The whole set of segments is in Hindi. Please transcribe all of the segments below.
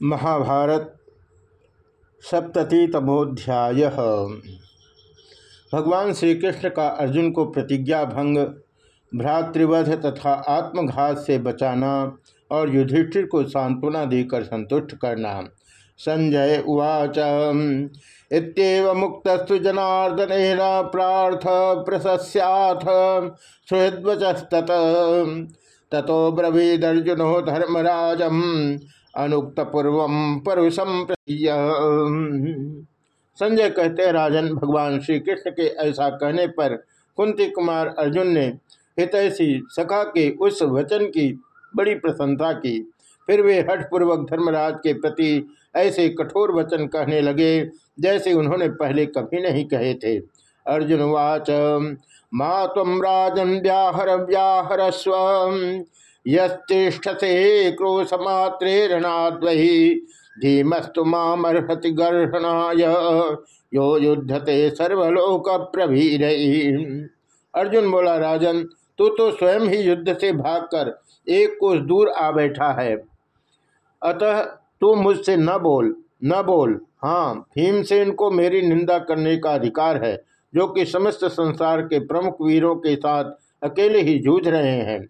महाभारत सप्ततितमोध्याय। भगवान श्री कृष्ण का अर्जुन को प्रतिज्ञा भंग भ्रातृवध तथा आत्मघात से बचाना और युधिष्ठिर को सांत्वना देकर संतुष्ट करना। संजय उवाच इतव मुक्तस्तु जनार्दन प्रार्थ प्रशस्याथ सुहृद्वचस्तत, ततो ब्रवीदर्जुनो धर्मराजम अनुक्त पूर्व परुषम संजय कहते राजन भगवान श्री कृष्ण के ऐसा कहने पर कुंती कुमार अर्जुन ने हितैषी सखा के उस वचन की बड़ी प्रशंसा की। फिर वे हठपूर्वक धर्मराज के प्रति ऐसे कठोर वचन कहने लगे, जैसे उन्होंने पहले कभी नहीं कहे थे। अर्जुन वाच, माँ तम राजन व्याहर व्याहर स्व यतिष्ठसे क्रोशमात्रेरणाद्वही धीमस्तु मामर्हति गर्हणाय। यो युद्धते सर्वलोक प्रभीर अर्जुन बोला, राजन, तू तो स्वयं ही युद्ध से भागकर एक कोस दूर आ बैठा है। अतः तू मुझसे न बोल न बोल। हाँ भीमसेन को मेरी निंदा करने का अधिकार है, जो कि समस्त संसार के प्रमुख वीरों के साथ अकेले ही जूझ रहे हैं।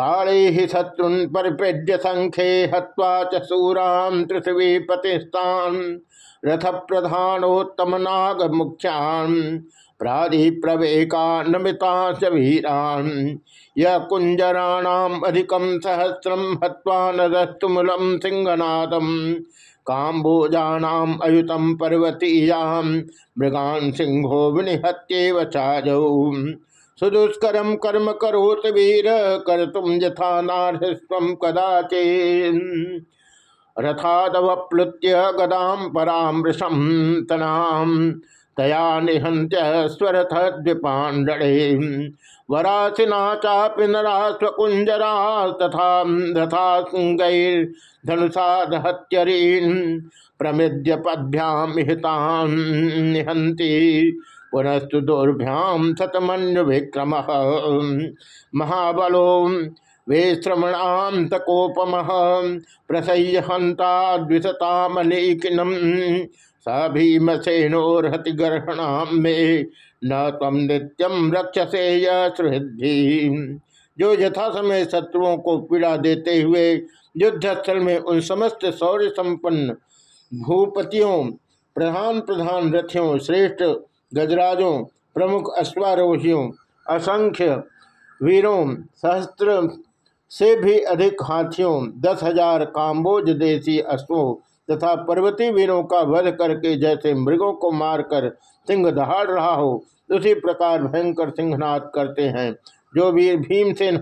काले ही शत्रुन परिपेड्य संख्ये हवा च सूरान पृथ्वी पतिस्तान रथ प्रधानोत्तम नाग मुख्यान प्राधि प्रवेका नमिता वीरान। यह कुंजराणाम अधिकम सहस्रम हत्वा नदस्तुमूलम सिंहनादम। काम्बोजानाम अयुतम पर्वतीयाम, मृगान सिंहो विनिहत्येव चाजौ। सुदुष्करम कर्म करोत वीर, कर तुम यथा नारस्व कदाचे रथादवप्लुत्य गदाम पराम तनाम तया निहंत्य स्वरथ द्विपाण्डे वरासिना चापि नरा स्वकुंजरा तथा रथा गैर्धनुषा दहत्यरीन्। प्रमिद्य पद्भ्याम हितान निहंती पुनस्तु दुर्भ्याम शतमन्यु विक्रम महाबलो वेश्रमणान्तकोपम प्रसह्य हंता द्विशतामलेकिनम स भीमसेनोर्हति गर्हणाम में न तम नित्यम रक्षसे यृद्धि जो यथा समय शत्रुओं को पीड़ा देते हुए युद्धस्थल में उन समस्त शौर्य संपन्न भूपतियों प्रधान प्रधान रथियों, श्रेष्ठ गजराजों, प्रमुख अश्वारोहियों, असंख्य वीरों, सहस्त्र से भी अधिक हाथियों, दस हज़ार काम्बोज देशी अश्वों तथा पर्वती वीरों का वध करके जैसे मृगों को मारकर सिंह दहाड़ रहा हो, उसी प्रकार भयंकर सिंहनाद करते हैं। जो वीर भीमसेन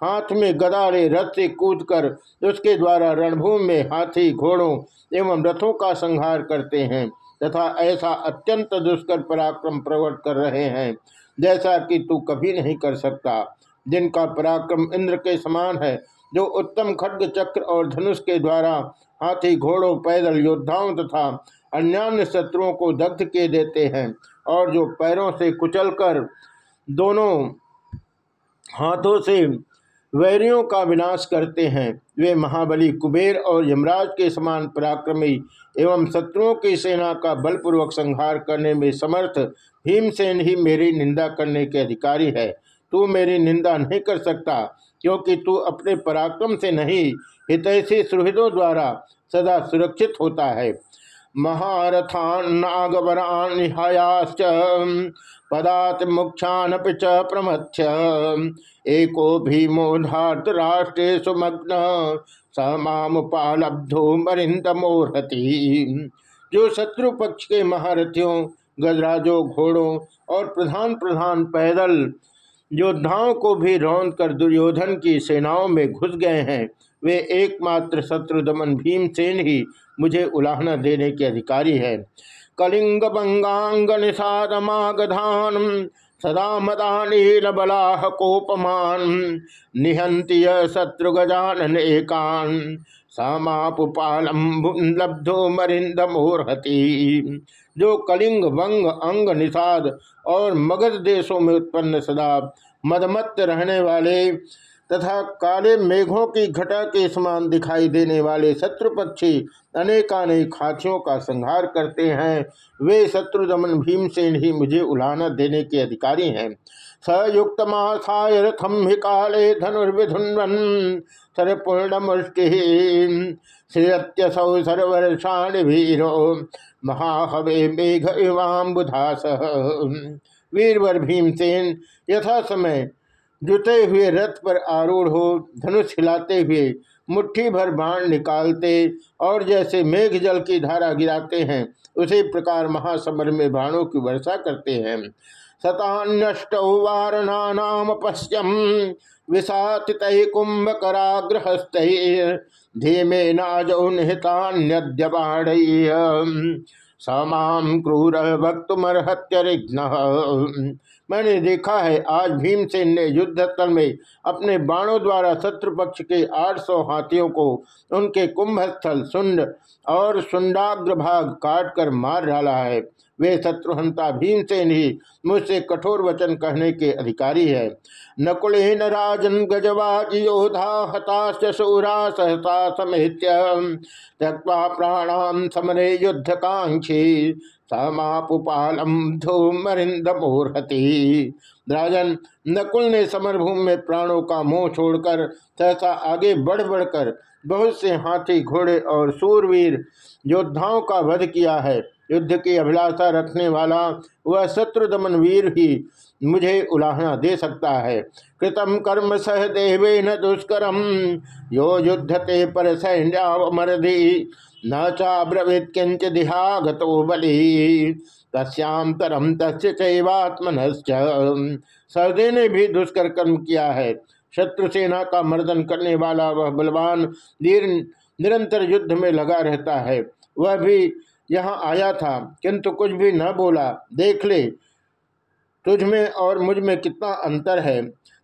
हाथ में गदारे रथ से कूद कर उसके द्वारा रणभूमि में हाथी, घोड़ों एवं रथों का संहार करते हैं। तथा ऐसा अत्यंत दुष्कर पराक्रम प्रकट कर रहे हैं, जैसा कि तू कभी नहीं कर सकता। जिनका पराक्रम इंद्र के समान है, जो उत्तम खड्ग चक्र और धनुष के द्वारा हाथी, घोड़ों, पैदल, योद्धाओं तथा अन्यान्य शत्रुओं को दग्ध के देते हैं और जो पैरों से कुचलकर दोनों हाथों से वैरियों का विनाश करते हैं। वे महाबली कुबेर और यमराज के समान पराक्रमी एवं शत्रुओं की सेना का बलपूर्वक संहार करने में समर्थ, भीमसेन ही मेरी निंदा करने के अधिकारी है। तू मेरी निंदा नहीं कर सकता, क्योंकि तू अपने पराक्रम से नहीं, हितैषी सुहृदों द्वारा सदा सुरक्षित होता है। महारथान नागवरान निहायाश्च पदात मुख्यान च प्रमथ्य। एको भीमो धात राष्ट्रे सुमग्न समामुपालब्धो मरिंद मोहती जो शत्रु पक्ष के महारथियों, गजराजों, घोड़ों और प्रधान प्रधान पैदल योद्धाओं को भी रौंद कर दुर्योधन की सेनाओं में घुस गए हैं वे एकमात्र शत्रु दमन भीमसेन ही मुझे उलाहना देने के अधिकारी है। कलिंग बंगांग निषादमागधान सदा मदानील बलाह कोपमान, निहंती शत्रु गजानन एकान लब्धो मरिंद मोरहती। जो कलिंग वंग अंग निषाद और मगध देशों में उत्पन्न सदा मदमत्त रहने वाले तथा काले मेघों की घटा के समान दिखाई देने वाले शत्रु पक्षी अनेकानेक हाथियों का संहार करते हैं। वे शत्रुदमन भीमसेन ही मुझे उलाना देने के अधिकारी हैं। सयुक्त माथाय रथम हि काले धनुर्विधुन्वन सरपूर्णमुष्टि श्रीयत्यसौ सर्वर्षाण वीरो महाहवे मेघ इवाम्बुधास। वीरवर भीमसेन यथा समय जुते हुए रथ पर आरूढ़ हो, धनुष हिलाते हुए मुट्ठी भर बाण निकालते और जैसे मेघ जल की धारा गिराते हैं, उसी प्रकार महासमर में बाणों की वर्षा करते हैं। शतान्यष्ट वारणानाम पश्यम विषातित कुंभकराग्रहस्त धीमे नाजौ निहितान्यद्य बाण समाम क्रूर भक्तुमर्हत्यरिघ्न मैंने देखा है, आज भीमसेन ने युद्ध स्थल में अपने बाणों द्वारा शत्रु पक्ष के 800 हाथियों को उनके कुंभस्थल सुंड और सुंडाग्र भाग काट कर मार डाला है। वे शत्रुहंता भीमसेन ही मुझसे कठोर वचन कहने के अधिकारी है। नकुलेन राजन गजवाज योधा हताश सूरा सहसा समेत त्यक्वा प्राणाम समरे युद्ध कांक्षी समापुपालम धूमरिंद मोहती राजन, नकुल ने समरभूमि में प्राणों का मोह छोड़कर सहसा आगे बढ़ बढ़कर बहुत से हाथी, घोड़े और सूरवीर योद्धाओं का वध किया है। युद्ध की अभिलाषा रखने वाला वह शत्रु दमन वीर ही मुझे उलाहना दे सकता है। कृतम कर्म सह देवे न दुष्करम। यो युद्धते पर सैन्यावमरधि न चाब्रवीत किंच दिहागतो बलि। तस्याम तरम तस्य सहदे ने भी दुष्कर कर्म किया है। शत्रु सेना का मर्दन करने वाला वह बलवान निरंतर युद्ध में लगा रहता है। वह भी यहाँ आया था, किंतु कुछ भी न बोला। देख ले, तुझ में और मुझमें कितना अंतर है।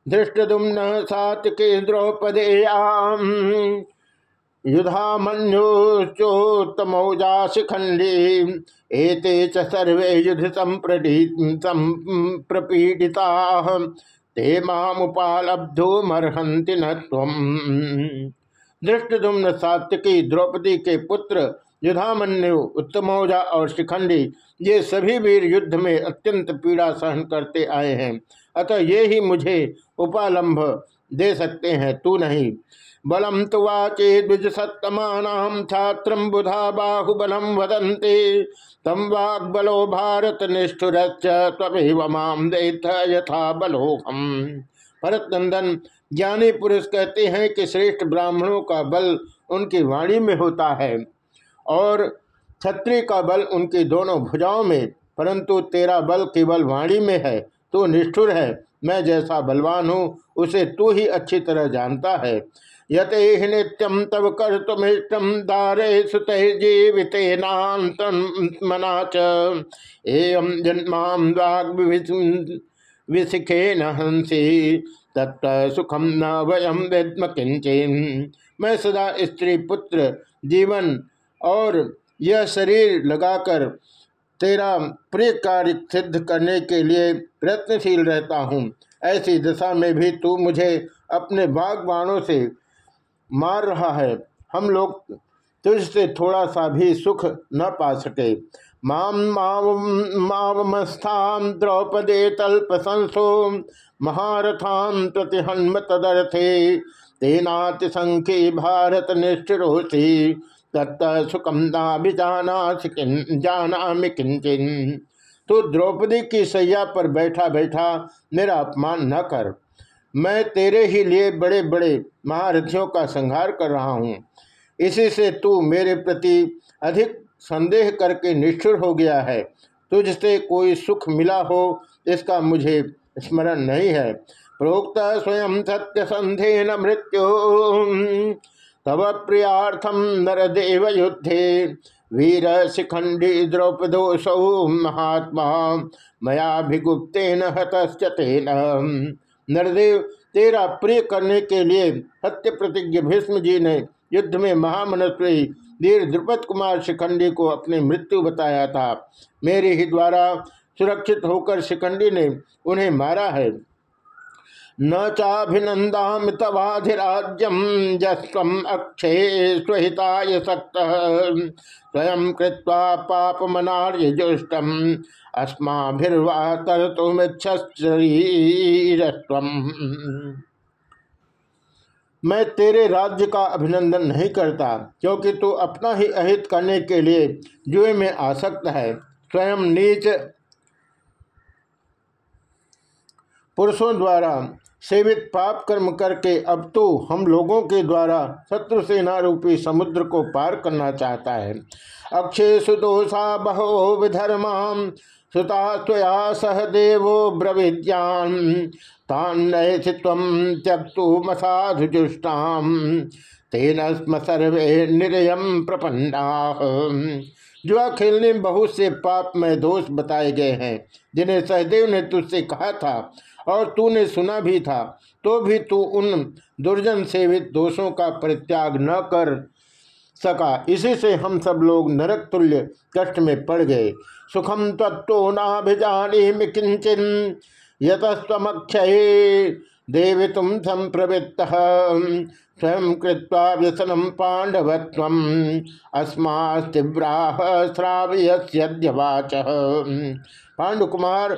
धृष्ट न सात के द्रौपदेयाम युधा मन्योच्चोत्तमौजा शिखंडी एते च सर्वे युद्ध संप्रपीडिता ते मामुपालब्धो मरहंति न धृष्टुम्न सात्विकी द्रौपदी के पुत्र युधामन्यु, उत्तमौजा और शिखंडी ये सभी वीर युद्ध में अत्यंत पीड़ा सहन करते आए हैं। अतः ये ही मुझे उपालंभ दे सकते हैं। तू नहीं। बलम तो वाचे द्विज सत्तमा छात्र बुधा बाहुबलम वदंते तम वाग्बलो भारत निष्ठुर यथा बलोहम भरत नंदन ज्ञानी पुरुष कहते हैं कि श्रेष्ठ ब्राह्मणों का बल उनकी वाणी में होता है और क्षत्रिय का बल उनकी दोनों भुजाओं में, परंतु तेरा बल केवल वाणी में है तो निष्ठुर है, मैं जैसा बलवान हूँ, उसे तू ही अच्छी तरह जानता है। यते ही नित्यम तब कर तुमिष्टम दारे सुत जीवित मना जन्माम विशिखे न हँसी तत्व सुखम न वयम विद्म किंचन मैं सदा स्त्री पुत्र, जीवन और यह शरीर लगाकर तेरा प्रिय कार्य सिद्ध करने के लिए प्रयत्नशील रहता हूँ। ऐसी दशा में भी तू मुझे अपने बागबानों से मार रहा है। हम लोग तुझसे थोड़ा सा भी सुख न पा सके। माम मावमस्थान द्रौपदे तल्प संसो महारथान प्रतिहन्म तदर्थे। तेनाति संख्य भारत निष्ठिरोसी तत्त सुखम नाभिजाना जाना किंचन तो द्रौपदी की सैया पर बैठा बैठा मेरा अपमान न कर। मैं तेरे ही लिए बड़े बड़े महारथियों का संहार कर रहा हूँ। इसी से तू मेरे प्रति अधिक संदेह करके निष्ठुर हो गया है। तुझसे कोई सुख मिला हो, इसका मुझे स्मरण नहीं है। प्रोक्त स्वयं सत्य संधे न मृत्यु। तव प्रियार्थम नरदेव युद्धे। वीर शिखंडी द्रौपदो द्रौपदोसौ महात्मा मयाभिगुप्तेन हतश्चतेन नरदेव, तेरा प्रिय करने के लिए सत्य प्रतिज्ञ भीष्म जी ने युद्ध में महामनस्वी वीर द्रुपद कुमार शिखंडी को अपनी मृत्यु बताया था। मेरे ही द्वारा सुरक्षित होकर शिखंडी ने उन्हें मारा है। न चाभिनंदा तवाधिराज्यम जस्वम अक्षे स्वहिताय सक्त। स्वयं कृत्वा पाप मनार्यजुष्टम अस्माभिर्वा तरतुमिच्छरीरस्वम मैं तेरे राज्य का अभिनंदन नहीं करता, क्योंकि तू अपना ही अहित करने के लिए जुए में आसक्त है। स्वयं नीच पुरुषों द्वारा सेवित पाप कर्म करके अब तो हम लोगों के द्वारा शत्रु सेना रूपी समुद्र को पार करना चाहता है। अक्षय सुदोषा बहो विधर्मा, सुता स्वया सह देवो ब्रविद्यान त्यक्तु मसाधुजुष्टाम तेन स्म सर्वे निरयम प्रपन्ना। जुआ खेलने बहुत से पाप में दोष बताए गए हैं, जिन्हें सहदेव ने तुझसे कहा था। और तूने सुना भी था तो भी तू उन दुर्जन सेवित दोषों का परित्याग न कर सका। इसी से हम सब लोग नरक तुल्य कष्ट में पड़ गए। सुखम तत्व नाभिजानी किंचन यतस्वक्षय देवी तुम संप्रवृत्त। स्वयं कृत्वा व्यसनम पांडवत्व अस्मास्तिव्राह श्राव्यवाच पांडुकुमार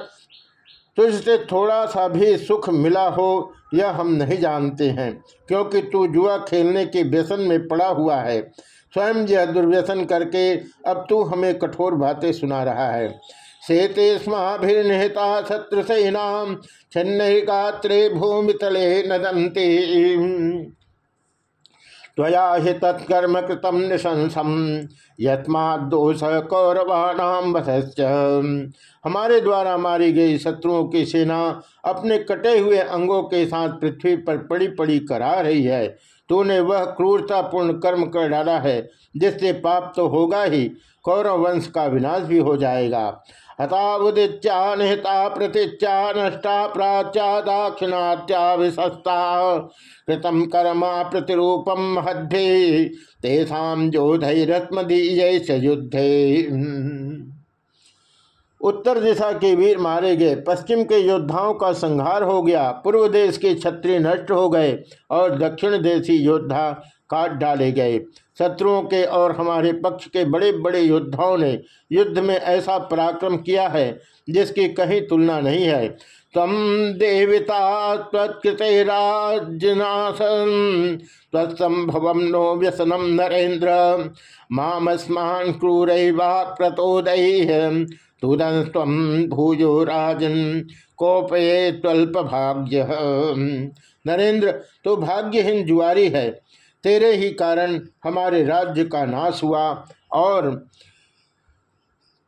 तुझसे थोड़ा सा भी सुख मिला हो, यह हम नहीं जानते हैं, क्योंकि तू जुआ खेलने के व्यसन में पड़ा हुआ है। स्वयं यह दुर्व्यसन करके अब तू हमें कठोर बातें सुना रहा है। शेते स्माभिर्निहिता का त्रे गात्रे भूमितले नदंती त्वया हि तत्कर्म कृतम निशंसम यस्मादोष कौरवाणाम हमारे द्वारा मारी गई शत्रुओं की सेना अपने कटे हुए अंगों के साथ पृथ्वी पर पड़ी पड़ी करा रही है। तूने वह क्रूरतापूर्ण कर्म कर डाला है, जिससे पाप तो होगा ही, कौरव वंश का विनाश भी हो जाएगा। हतावुदित्या निहता प्रतिच्या नष्टा प्राच्या दाक्षिणात्या विशस्ता कृतम कर्मा प्रतिरूपम महद्भे तेषाम जोधरत्मदीय युद्धे। उत्तर दिशा के वीर मारे गए, पश्चिम के योद्धाओं का संहार हो गया, पूर्व देश के क्षत्रिय नष्ट हो गए और दक्षिण देशी योद्धा काट डाले गए। शत्रुओं के और हमारे पक्ष के बड़े बड़े योद्धाओं ने युद्ध में ऐसा पराक्रम किया है, जिसकी कहीं तुलना नहीं है। तम देविता तत्कृतराजनाशन तत्संभव नो व्यसनम नरेन्द्र मामस्मान क्रूर क्रतोदय तुदन भूजो राजन, कोपये त्वल्प भाग्य नरेंद्र तो भाग्यहीन जुआरी है। तेरे ही कारण हमारे राज्य का नाश हुआ और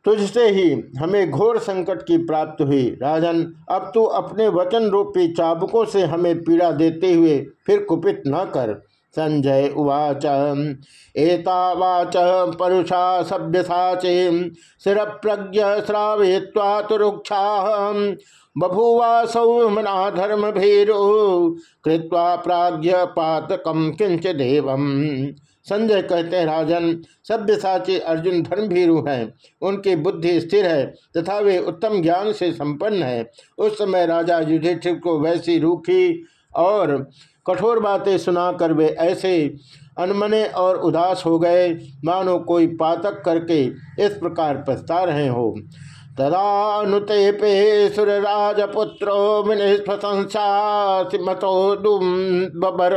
तुझसे ही हमें घोर संकट की प्राप्त हुई। राजन, अब तू अपने वचन रूपी चाबुकों से हमें पीड़ा देते हुए फिर कुपित न कर। संजय उवाच एतावाच परुषा सभ्य साचे शिर प्रज्ञ श्रावय्वा तुरुक्षा बभुवासौ मना धर्म भीरो, कृत्वा प्राज्ञ पातकम किंच देवम संजय कहते हैं, राजन, सभ्य साची अर्जुन धर्म भीरु हैं, उनकी बुद्धि स्थिर है तथा वे उत्तम ज्ञान से संपन्न है। उस समय राजा युधिष्ठिर को वैसी रूखी और कठोर बातें सुनाकर वे ऐसे अनमने और उदास हो गए, मानो कोई पातक करके इस प्रकार पछता रहे हो। तदानुते पे सुरराजपुत्रो बबर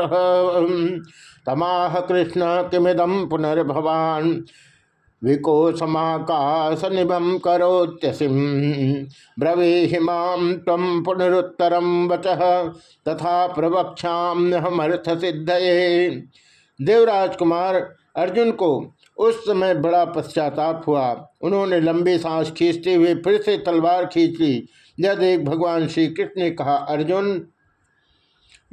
तमाह कृष्ण किमिदम पुनर्भवान। विकोशमाकाश निभम करोत्यसिम ब्रवे हिमाम तम पुनरुत्तरम वच। तथा प्रवक्षाम्यहमर्थ सिद्धये देवराज कुमार अर्जुन को उस समय बड़ा पश्चाताप हुआ। उन्होंने लंबी सांस खींचते हुए फिर से तलवार खींच ली। यह देख भगवान श्री कृष्ण ने कहा, अर्जुन,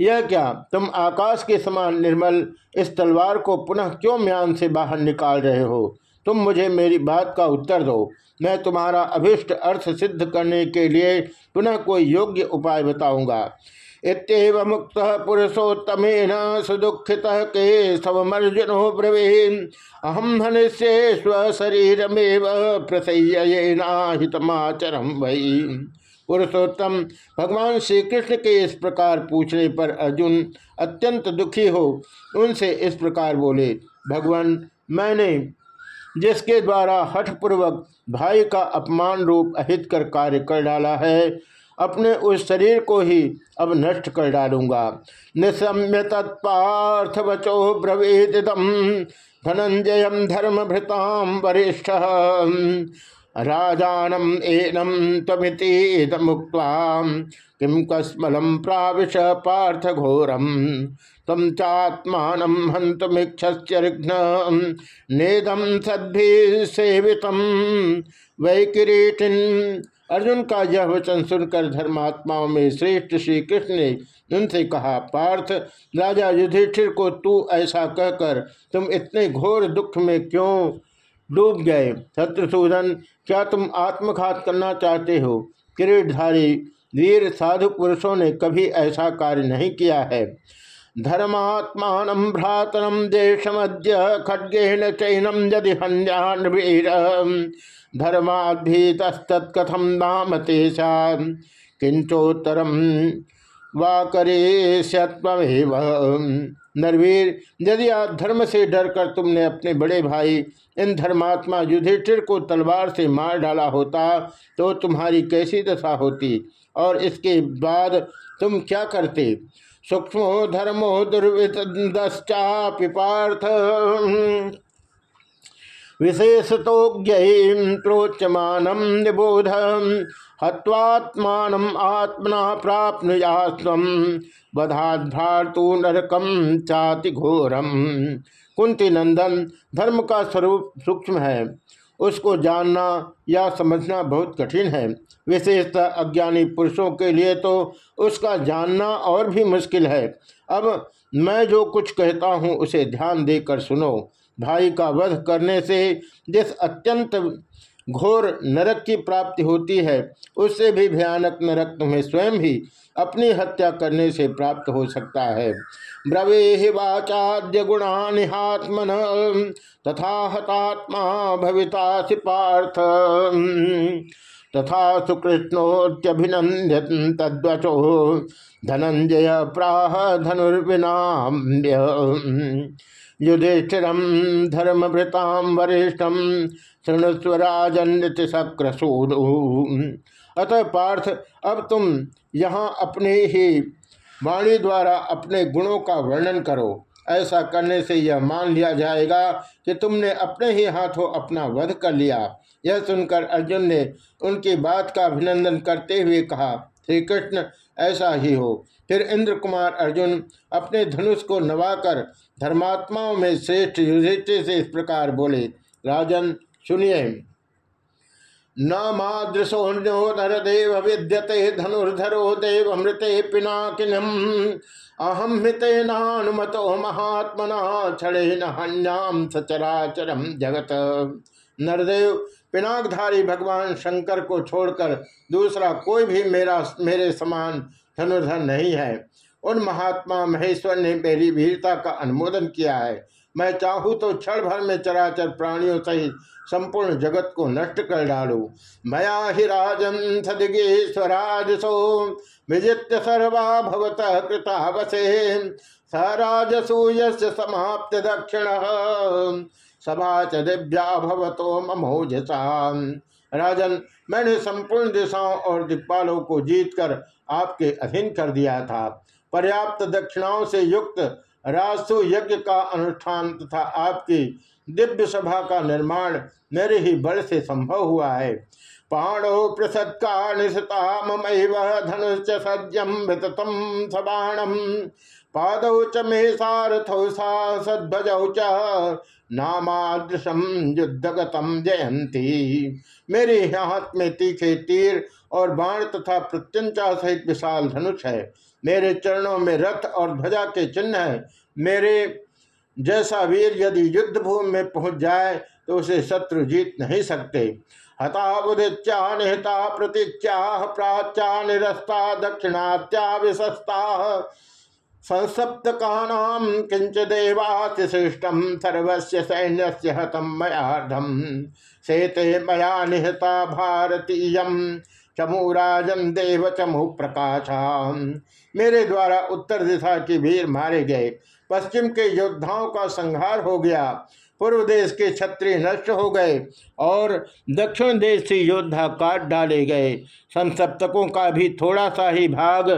यह क्या? तुम आकाश के समान निर्मल इस तलवार को पुनः क्यों म्यान से बाहर निकाल रहे हो? तुम मुझे मेरी बात का उत्तर दो। मैं तुम्हारा अभिष्ट अर्थ सिद्ध करने के लिए पुनः कोई योग्य उपाय बताऊँगा। इतव मुक्त पुरुषोत्तमेन सुदुखित के सवमर्जुनो ब्रवीन अहम हनिष्ये स्वशरीरमेव प्रसय्यनाहितमाचरम वही पुरुषोत्तम, भगवान श्री कृष्ण के इस प्रकार पूछने पर अर्जुन अत्यंत दुखी हो। उनसे इस प्रकार बोले, भगवान, मैंने जिसके द्वारा हठपूर्वक भाई का अपमान रूप अहित कर कार्य कर डाला है अपने उस शरीर को ही अब नष्ट कर डालूँगा। निशम्य तत्पार्थ वचो ब्रवीदिदम धनंजय धर्म भृताम वरिष्ठ। राजानम एनम तमित मुक्त किम कस्मलम प्राविश पार्थ घोरम तम चात्मान हंतमीक्षरिघ्न नेदम सद्भि सेवित। वै किरीटिन अर्जुन का यह वचन सुनकर धर्मात्माओं में श्रेष्ठ श्री कृष्ण ने उनसे कहा, पार्थ, राजा युधिष्ठिर को तू ऐसा कहकर तुम इतने घोर दुख में क्यों डूब गए? शत्रुसूदन, क्या तुम आत्मघात करना चाहते हो? किरीटधारी, वीर साधु पुरुषों ने कभी ऐसा कार्य नहीं किया है। धर्मात्मान भ्रातरम देशमद्य खड्गेन चैनम यदि हन्यान वीर धर्माभीतस्तत्कथम नाम तेषा किंचोत्तरम वा करे नरवीर, यदि आप धर्म से डरकर तुमने अपने बड़े भाई, इन धर्मात्मा युधिष्ठिर को तलवार से मार डाला होता तो तुम्हारी कैसी दशा होती? और इसके बाद तुम क्या करते? सूक्ष्मो धर्मो दुर्विदश्चापि पार्थ विशेषतोज्ञोच्यमानम निबोध, हत्वात्मान आत्मना प्राप्नुया स्व बधाध्रातु नरकम चाति घोरम कुंती नंदन, धर्म का स्वरूप सूक्ष्म है। उसको जानना या समझना बहुत कठिन है। विशेषतः अज्ञानी पुरुषों के लिए तो उसका जानना और भी मुश्किल है। अब मैं जो कुछ कहता हूँ, उसे ध्यान देकर सुनो। भाई का वध करने से जिस अत्यंत घोर नरक की प्राप्ति होती है, उससे भी भयानक नरक तुम्हें स्वयं भी अपनी हत्या करने से प्राप्त हो सकता है। ब्रवे वाचाद्य गुणानिहात्मन तथा हतात्मा भविता पार्थ तथा सुकृष्णोत्यभिनंद्य तद्वचो धनंजय प्राह धनुर्विनाम्य। युधिष्ठिरम धर्मभृताम वरिष्ठम शृणुस्वराजन्य सक्रसूनु अतः पार्थ, अब तुम यहाँ अपने ही वाणी द्वारा अपने गुणों का वर्णन करो। ऐसा करने से यह मान लिया जाएगा कि तुमने अपने ही हाथों अपना वध कर लिया। यह सुनकर अर्जुन ने उनकी बात का अभिनंदन करते हुए कहा श्री कृष्ण ऐसा ही हो। फिर इंद्र कुमार अर्जुन अपने धनुष को नवाकर धर्मात्माओं में श्रेष्ठ युधिष्ठिर से इस प्रकार बोले, राजन, सुनिए। न मादृशोन्यो नरदेव विद्यते, धनुर्धरो देव मृते पिनाकिनम। अहम नानुमतो महात्मना, छड़े नन्याम सचराचरम जगत। नरदेव, पिनाकधारी भगवान शंकर को छोड़कर दूसरा कोई भी मेरा, मेरे समान धनुर्धर नहीं है। उन महात्मा महेश्वर ने मेरी वीरता का अनुमोदन किया है। मैं चाहूँ तो क्षण भर में चराचर प्राणियों सहित संपूर्ण जगत को नष्ट कर डालू। मया ही राजन सदिगेश्वराजसो, विजित्य सर्वा भवत कृतावसे, स राजसूय समाप्त दक्षिण, सभा च दिव्या भवतो ममोजसा राजन, मैंने संपूर्ण दिशाओं और दिक्पालों को जीतकर आपके अधीन कर दिया था। पर्याप्त दक्षिणाओं से युक्त राजसु यज्ञ का अनुष्ठान तथा आपकी दिव्य सभा का निर्माण मेरे ही बल से संभव हुआ है। पाणो प्रसद का निशता मम धनुष सज्जम च मे नामादृशम युद्धगतम जयंती मेरे हाथ में तीखे तीर और बाण तथा प्रत्यंचा सहित विशाल धनुष है। मेरे चरणों में रथ और ध्वजा के चिन्ह है। मेरे जैसा वीर यदि युद्ध भूमि में पहुँच जाए तो उसे शत्रु जीत नहीं सकते। हता बुधिच्या निहता प्रतीच्या प्राच्या निरस्ता दक्षिणात्या विशस्ता संसप्त कानाम किंच देवातिशिष्टम सर्वस्य सैन्य हतम मयार्धम शेते मया निहता भारतीय चमु राजन देव चमु प्रकाश मेरे द्वारा उत्तर दिशा की वीर मारे गए। पश्चिम के योद्धाओं का संहार हो गया। पूर्व देश के क्षत्रिय नष्ट हो गए और दक्षिण देश से योद्धा काट डाले गए। संसप्तकों का भी थोड़ा सा ही भाग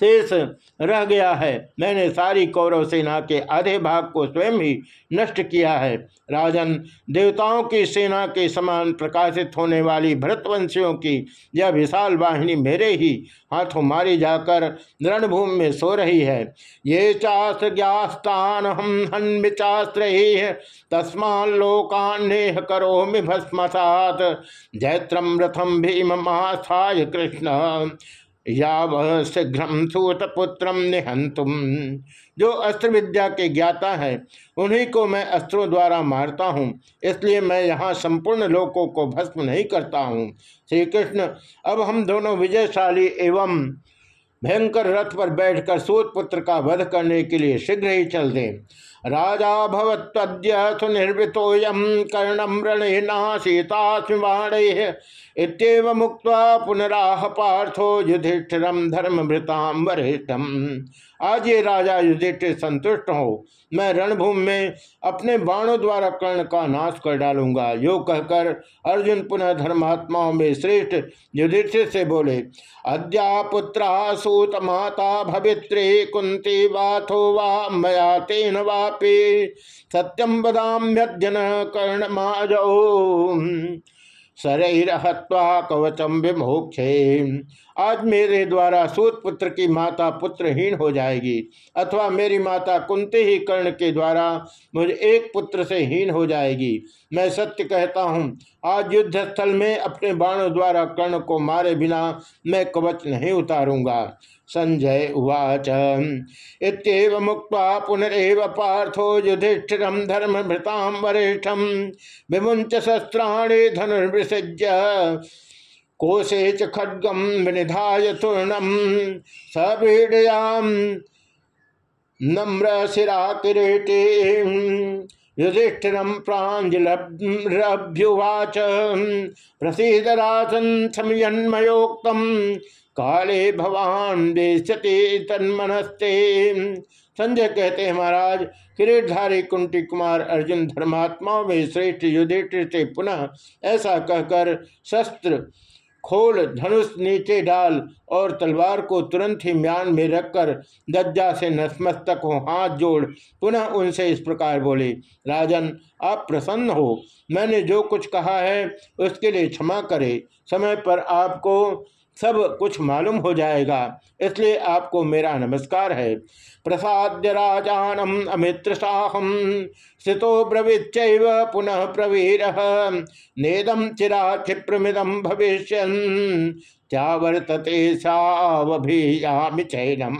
शेष रह गया है। मैंने सारी कौरव सेना के आधे भाग को स्वयं ही नष्ट किया है। राजन, देवताओं की सेना के समान प्रकाशित होने वाली भरतवंशियों की यह विशाल वाहिनी मेरे ही हाथों मारी जाकर रणभूमि में सो रही है। ये चास्त्र ज्ञास्तान हम हन्विचास्त्र ही तस्मा लोकान्नेह करो भस्मसात। जैत्रम रथम भीम मास्थाय कृष्ण। या वह शीघ्र सूत पुत्रम निहंतुम जो अस्त्र विद्या के ज्ञाता है, उन्हीं को मैं अस्त्रों द्वारा मारता हूँ। इसलिए मैं यहाँ संपूर्ण लोकों को भस्म नहीं करता हूँ। श्री कृष्ण अब हम दोनों विजयशाली एवं भयंकर रथ पर बैठकर सूत पुत्र का वध करने के लिए शीघ्र ही चल दें। राजा भवत्द्य सुनिर्वृतोयम कर्णम रणेना नाशीतास्मिवाणे इतव मुक्त पुनराह पार्थो युधिष्ठिरम धर्मभृताम वरिष्ठम आज ये राजा युधिष्ठिर संतुष्ट हो, मैं रणभूमि में अपने बाणों द्वारा कर्ण का नाश कर डालूँगा। यो कहकर अर्जुन पुनः धर्मात्माओं में श्रेष्ठ युधिष्ठिर से बोले, अद्या पुत्रा सूत माता भवित्री कुंती वाथो वा मया तेन वापी। सत्यम बदाम्यजन कर्ण माजो। सरहत्वा कवचम विमोक्षे आज मेरे द्वारा सूत पुत्र की माता पुत्रहीन हो जाएगी, अथवा मेरी माता कुंती ही कर्ण के द्वारा मुझे एक पुत्र से हीन हो जाएगी। मैं सत्य कहता हूँ, आज युद्ध स्थल में अपने बाणों द्वारा कर्ण को मारे बिना मैं कवच नहीं उतारूँगा। संजय उवाच इतव मुक्त पुनरव पार्थो युधिष्ठिर धर्मभृतां वरिष्ठम विमुंच शस्त्राणी धनुर्विसृज्य। कोशे च खड्गम विनिधाय तूर्णम सभीड़याम नम्र शिरा किरीटे युधिष्ठिरम प्राजलभ्युवाच प्रसीद राजन काले भवान देशते तन्मनस्ते। संजय कहते हैं, महाराज, किरीटधारी कुंटी कुमार अर्जुन धर्मात्माओं में श्रेष्ठ युधिष्ठिर से पुनः ऐसा कहकर शस्त्र खोल धनुष नीचे डाल और तलवार को तुरंत ही म्यान में रखकर दज्जा से नतमस्तक हो हाथ जोड़। पुनः उनसे इस प्रकार बोले, राजन, आप प्रसन्न हो। मैंने जो कुछ कहा है, उसके लिए क्षमा करे। समय पर आपको सब कुछ मालूम हो जाएगा। इसलिए आपको मेरा नमस्कार है। प्रसाद राजानम अमित्र साहम स्थितो पुनः प्रवीर। नेदम चिरा क्षिप्रमिदम भविष्य त्यावर्तते सावभियामि चैनम।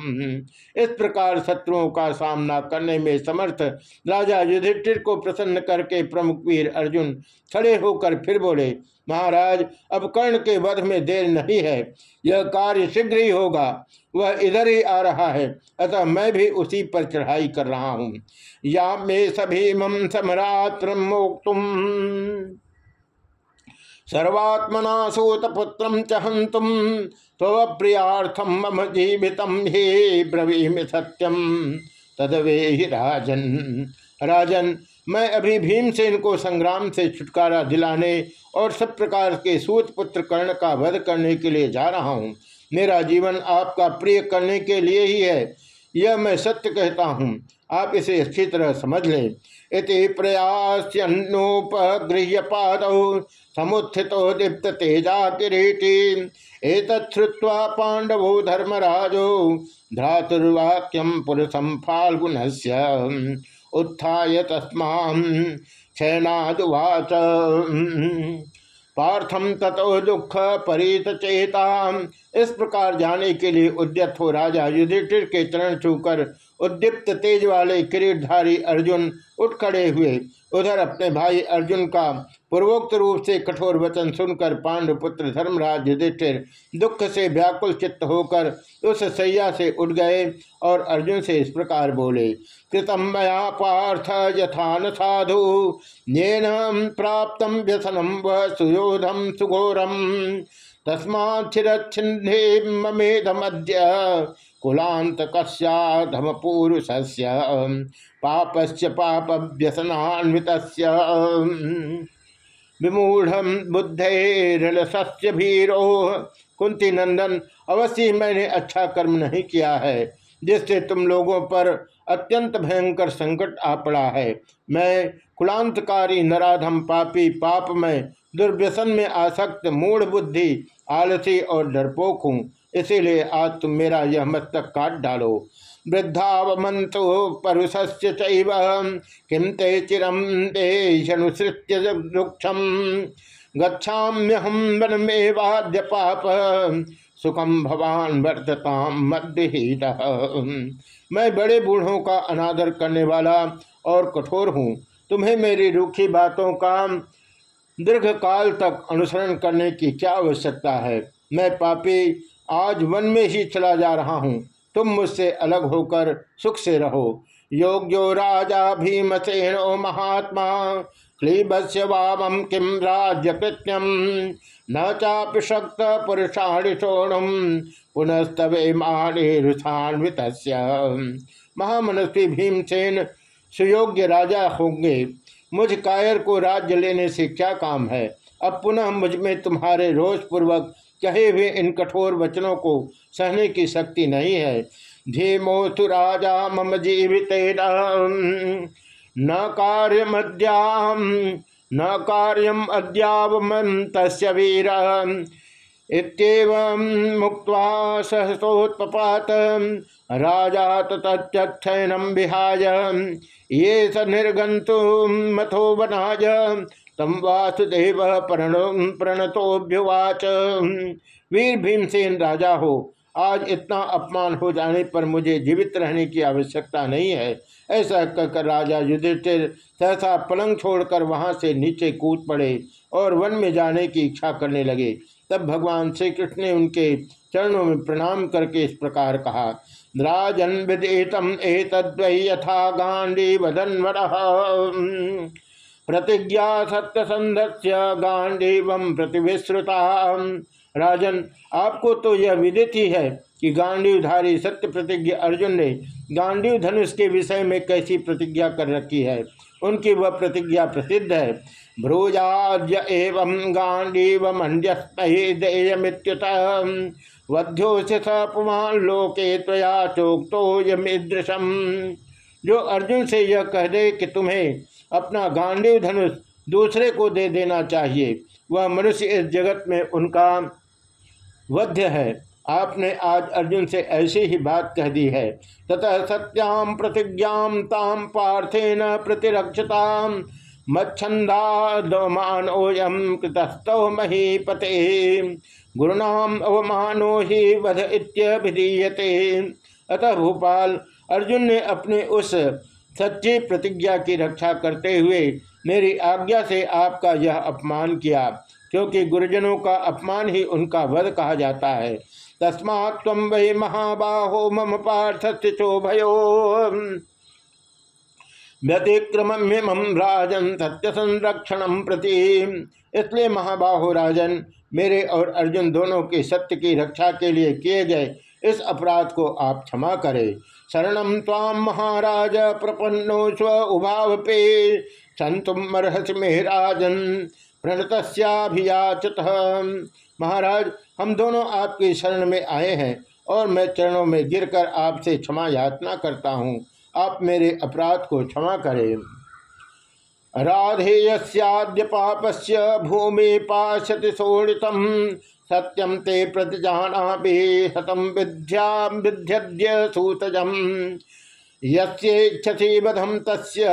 इस प्रकार शत्रुओं का सामना करने में समर्थ राजा युधिष्ठिर को प्रसन्न करके प्रमुख वीर अर्जुन खड़े होकर फिर बोले, महाराज, अब कर्ण के वध में देर नहीं है। यह कार्य शीघ्र ही होगा। वह इधर ही आ रहा है। अतः मैं भी उसी पर चढ़ाई कर रहा हूँ। या मे सभी मम समरात्र मोक्तुम। सर्वात्मना सूतपुत्र चहंतुम प्रियाथम मम जीवित हे ब्रवीमि सत्यम तदवे राजन। राजन, मैं अभी भीमसेन को संग्राम से छुटकारा दिलाने और सब प्रकार के सूत पुत्र कर्ण का वध करने के लिए जा रहा हूँ। मेरा जीवन आपका प्रिय करने के लिए ही है। यह मैं सत्य कहता हूँ। आप इसे अच्छी तरह समझ लें। इति प्रयास्योपगृह्य पाद समुत्थित दीप्त तेजा किरीटी एतत्वा पांडवो धर्मराजो ध्रातुर्वाक्यम पुरुषम फाल्गुन से उत्थाय तस्मा क्षयनादुवाच। पार्थम ततो दुख परित चेता इस प्रकार जाने के लिए उद्यत हो राजा युधिष्ठिर के चरण छूकर उद्दीप्त तेज वाले किरीटधारी अर्जुन उठ खड़े हुए। उधर अपने भाई अर्जुन का पूर्वोक्त रूप से कठोर वचन सुनकर पांडुपुत्र धर्मराज युधिष्ठिर दुख से व्याकुल चित्त होकर उस सैया से उठ गए और अर्जुन से इस प्रकार बोले कृतम मया पार्थ यथान साधु प्राप्त व्यसनम व सुयोधम सुघोरम तस्मा छिन्े कुलांत कस्याधम पुरुष पापस्य पाप व्यसनान्वित विमूढ़ बुद्धेरलस्य भीरो कुंती नंदन, अवश्य मैंने अच्छा कर्म नहीं किया है, जिससे तुम लोगों पर अत्यंत भयंकर संकट आ पड़ा है। मैं कुलांतकारी नराधम पापी पाप में दुर्व्यसन में आसक्त मूढ़ बुद्धि, आलसी और डरपोक हूँ। इसीलिए आज तुम मेरा यह मस्तक काट डालो। वृद्धावमंतो परुषस्य किम ते चिरम देशनुसृत्य वृक्षम गच्छाम्यहम वनमेवाद्य पाप सुखम भवान वर्तताम मध्यहीत मैं बड़े बूढ़ों का अनादर करने वाला और कठोर हूँ। तुम्हें मेरी रूखी बातों का दीर्घ काल तक अनुसरण करने की क्या आवश्यकता है? मैं पापी आज वन में ही चला जा रहा हूँ। तुम मुझसे अलग होकर सुख से रहो। योग्यो राजा भीमसेनो महात्मा, क्लीबस्य वामम किम राज्य कृत्यम न चापि शक्त पुरुषाणि शोणुम पुनस्तवे मानिरुषान्वित महामनस्वी भीमसेन, सुयोग्य राजा होंगे। मुझ कायर को राज्य लेने से क्या काम है? अब पुनः मुझमें तुम्हारे रोष पूर्वक कहे हुए इन कठोर वचनों को सहने की शक्ति नहीं है। धीमोस्तु राजा मम जीवित न कार्यमद्याम न कार्यम अद्यावमन तस्य वीर इतम मुक्त सहसोत्पात राजा तथ्यनम विहाय। ये स निर्गंतु मथो बनाज तम वासुदेव प्रण प्रणतोभ्युवाच वीर भीमसेन राजा हो, आज इतना अपमान हो जाने पर मुझे जीवित रहने की आवश्यकता नहीं है। ऐसा कहकर राजा युधिष्ठिर सहसा पलंग छोड़कर वहाँ से नीचे कूद पड़े और वन में जाने की इच्छा करने लगे। तब भगवान श्री कृष्ण ने उनके चरणों में प्रणाम करके इस प्रकार कहा राजन विदितम एतद्वै यथा गांडी वधनवर प्रतिज्ञा सत्य संध्य गांडीव प्रतिविश्रुता राजन, आपको तो यह विदित ही है कि गांडीवधारी सत्य प्रतिज्ञा अर्जुन ने गांडीव धनुष के विषय में कैसी प्रतिज्ञा कर रखी है? उनकी वह प्रतिज्ञा प्रसिद्ध है। भ्रूजाद्य एवं गांडीव मंड्यस्महेदेयमित्युत वध्योश सपुमान लोके त्वया चोक्तो यमीदृशम। जो अर्जुन से यह कह दे कि तुम्हें अपना गांडीव धनुष दूसरे को दे देना चाहिए। वह मनुष्य इस जगत में उनका वध्य है। आपने आज अर्जुन से ऐसी ही बात कह दी है। ततः सत्याम प्रतिज्ञा ताम पार्थेन प्रतिरक्षता। मच्छंदादमानोयम कृतस्तव महीपते। गुरुनाम अवमानो ही वध इत्यभिधीयते। अतः भोपाल, अर्जुन ने अपने उस सच्ची प्रतिज्ञा की रक्षा करते हुए मेरी आज्ञा से आपका यह अपमान किया, क्योंकि गुरुजनों का अपमान ही उनका वध कहा जाता है। तस्मा तम वही महाबाहो मम पार्थ शोभयो व्यतिक्रम्यम राजन सत्य संरक्षण प्रति। इसलिए महाबाहो राजन, मेरे और अर्जुन दोनों के सत्य की रक्षा के लिए किए गए इस अपराध को आप क्षमा करें। शरण ताम महाराज प्रपन्नो स्व उभावपे। संतुम अर्हस मेहराजन प्रणतस्याभियाचत। महाराज, हम दोनों आपकी शरण में आए हैं और मैं चरणों में गिरकर आपसे क्षमा याचना करता हूँ। आप मेरे अपराध को क्षमा करें। राधेयस्याद्य पापस्य भूमि पाशति शोणित सत्यम ते प्रतिजाना हतम विद्या विध्यद्य सूतजम। यक्षसी वधम तस्य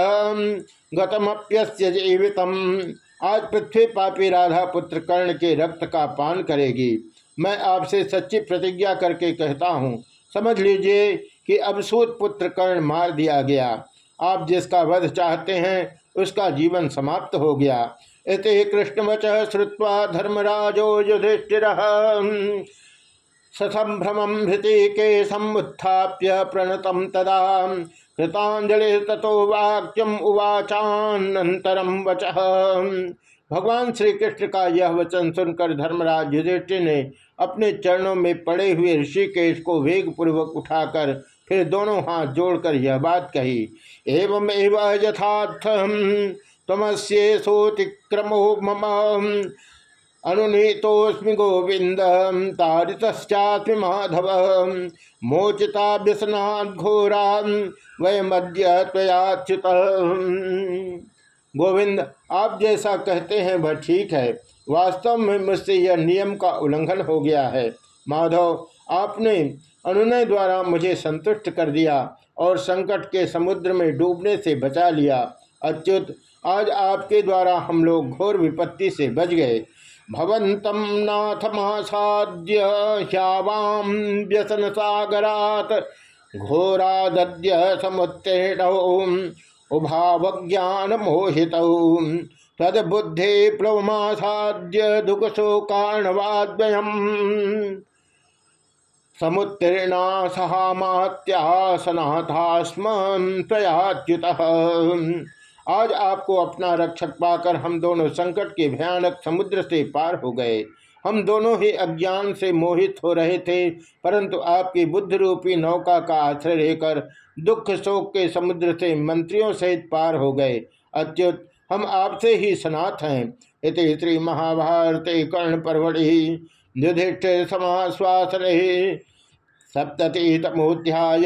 गतमप्यस्य जीवितम। आज पृथ्वी पापी राधा पुत्र कर्ण के रक्त का पान करेगी। मैं आपसे सच्ची प्रतिज्ञा करके कहता हूँ, समझ लीजिए कि अब सूत पुत्र कर्ण मार दिया गया। आप जिसका वध चाहते हैं, उसका जीवन समाप्त हो गया। इत कृष्णवच श्रुवा धर्मराजो युधिष्ठिर। ससंभ्रम हृति के समुत्थाप्य प्रणतम तदा। कृतांजलि तथो वाक्यम उवाचानंतरम वच। भगवान श्री कृष्ण का यह वचन सुनकर धर्मराज युधिष्ठिर ने अपने चरणों में पड़े हुए ऋषिकेश को वेग पूर्वक उठाकर फिर दोनों हाथ जोड़कर यह बात कही एवं एवं यथार्थ तमस्ोतिक्रमो मम। अनुनीतोस्मि गोविंद तारितश्चास्मि माधव। मोचिता व्यसनात् घोरा वयमद्य त्वयाच्युत गोविंद आप जैसा कहते हैं, वह ठीक है। वास्तव में मुझसे यह नियम का उल्लंघन हो गया है। माधव, आपने अनुनय द्वारा मुझे संतुष्ट कर दिया और संकट के समुद्र में डूबने से बचा लिया। अच्युत आज आपके द्वारा हम लोग घोर विपत्ति से बच गए। भवंतम नाथ महासाद्य श्यावाम व्यसन सागरात घोराद्य समुत्तीर्ण उभावज्ञान मोहित तदबुद्धे प्लवमासाद्य दुख शोकाणवाद्वयम् समुत्तीर्णा सहामात्यासनाथास्मयाच्युत आज आपको अपना रक्षक पाकर हम दोनों संकट के भयानक समुद्र से पार हो गए। हम दोनों ही अज्ञान से मोहित हो रहे थे, परंतु आपकी बुद्ध रूपी नौका का आश्रय लेकर, दुख शोक के समुद्र से मंत्रियों सहित पार हो गए। अच्युत, हम आपसे ही सनाथ हैं। इति श्री महाभारत कर्ण परवड़ि युधिष्ठिर समाश्वासन सप्तति तमोध्याय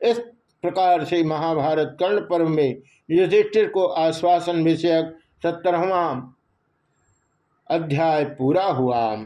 इस प्रकार से महाभारत कर्ण पर्व में युधिष्ठिर को आश्वासन विषयक सत्रहवा अध्याय पूरा हुआ।